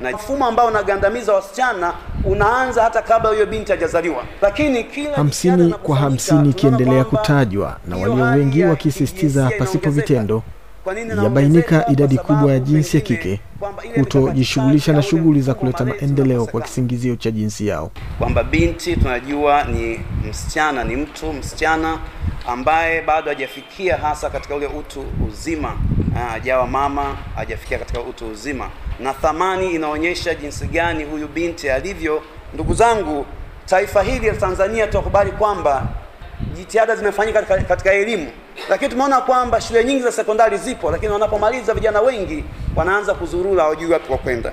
na mfumo ambao unagandamiza wasichana unaanza hata kabla huyo binti hajazaliwa. Lakini kila hamsini kwa hamsini ikiendelea kutajwa na walio wengi wakisisitiza pasipo vitendo yabainika idadi kubwa ya jinsi ya kike kutojishughulisha na shughuli za kuleta maendeleo kwa kisingizio cha jinsi yao. kwamba binti tunajua ni msichana, ni mtu msichana ambaye bado hajafikia hasa katika ule utu uzima, hajawa mama, hajafikia katika utu uzima, na thamani inaonyesha jinsi gani huyu binti alivyo. Ndugu zangu, taifa hili la Tanzania tunakubali kwamba jitihada zimefanyika katika, elimu, lakini tumeona kwamba shule nyingi za sekondari zipo, lakini wanapomaliza vijana wengi wanaanza kuzurura, hawajui wapi kwa kwenda.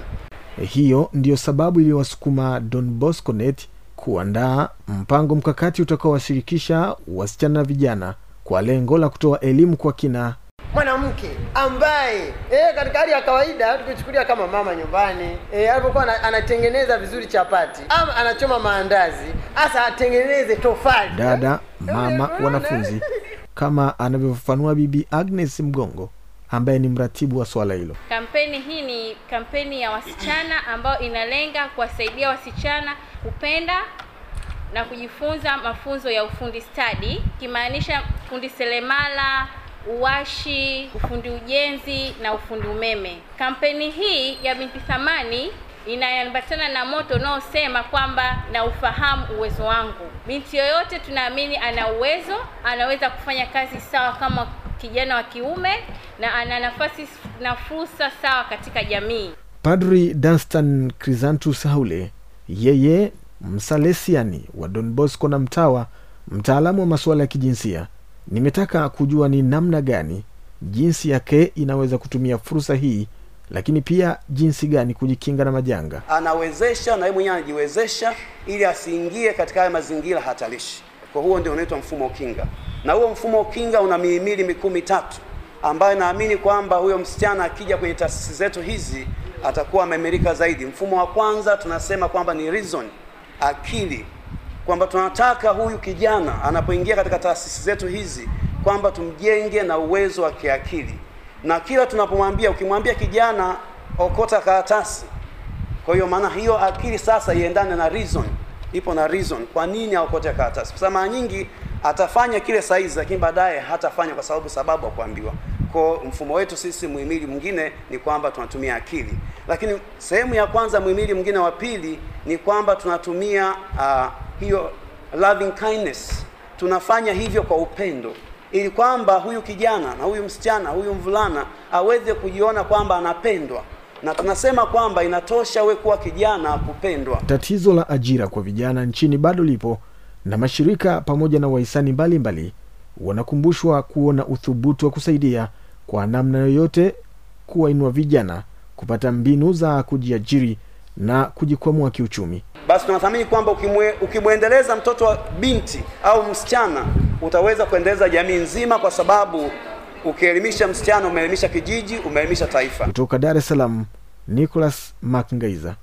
Hiyo ndiyo sababu iliyowasukuma Don Bosco Net kuandaa mpango mkakati utakaowashirikisha wasichana na vijana kwa lengo la kutoa elimu kwa kina mwanamke ambaye eh, katika hali ya kawaida tukichukulia kama mama nyumbani eh, alipokuwa anatengeneza vizuri chapati ama anachoma maandazi, hasa atengeneze tofali dada, mama, wanafunzi, kama anavyofafanua Bibi Agnes Mgongo ambaye ni mratibu wa swala hilo. Kampeni hii ni kampeni ya wasichana ambayo inalenga kuwasaidia wasichana kupenda na kujifunza mafunzo ya ufundi stadi, ikimaanisha fundi seremala, uwashi, ufundi ujenzi na ufundi umeme. Kampeni hii ya Binti Thamani inaambatana na moto unaosema kwamba na ufahamu uwezo wangu. Binti yoyote tunaamini ana uwezo, anaweza kufanya kazi sawa kama kijana wa kiume na ana nafasi na fursa sawa katika jamii. Padri Danstan Crisantus Haule, yeye msalesiani wa Don Bosco na Mtawa, mtaalamu wa masuala ya kijinsia, nimetaka kujua ni namna gani jinsi yake inaweza kutumia fursa hii, lakini pia jinsi gani kujikinga na majanga. anawezesha na yeye mwenyewe anajiwezesha ili asiingie katika haya mazingira hatarishi. Kwa huo ndio unaitwa mfumo kinga, na huo mfumo kinga una mihimili mikuu mitatu ambayo naamini kwamba huyo msichana akija kwenye taasisi zetu hizi atakuwa amemerika zaidi. Mfumo wa kwanza tunasema kwamba ni reason, akili, kwamba tunataka huyu kijana anapoingia katika taasisi zetu hizi kwamba tumjenge na uwezo wa kiakili, na kila tunapomwambia, ukimwambia kijana okota karatasi kwa hiyo maana hiyo akili sasa iendane na reason, ipo na reason. Kwa nini aokote karatasi? Kwa sababu mara nyingi atafanya kile saizi, lakini baadaye hatafanya kwa sababu sababu hakuambiwa. Kwa mfumo wetu sisi, muhimili mwingine ni kwamba tunatumia akili, lakini sehemu ya kwanza, muhimili mwingine wa pili ni kwamba tunatumia uh, hiyo loving kindness. Tunafanya hivyo kwa upendo ili kwamba huyu kijana na huyu msichana huyu mvulana aweze kujiona kwamba anapendwa na tunasema kwamba inatosha we kuwa kijana kupendwa. Tatizo la ajira kwa vijana nchini bado lipo na mashirika pamoja na wahisani mbalimbali wanakumbushwa kuona uthubutu wa kusaidia kwa namna yoyote kuwainua vijana kupata mbinu za kujiajiri na kujikwamua kiuchumi. Basi tunathamini kwamba ukimwe, ukimwendeleza mtoto wa binti au msichana utaweza kuendeleza jamii nzima, kwa sababu ukielimisha msichana umeelimisha kijiji, umeelimisha taifa. Kutoka Dar es Salaam, Nicholas Makngaiza,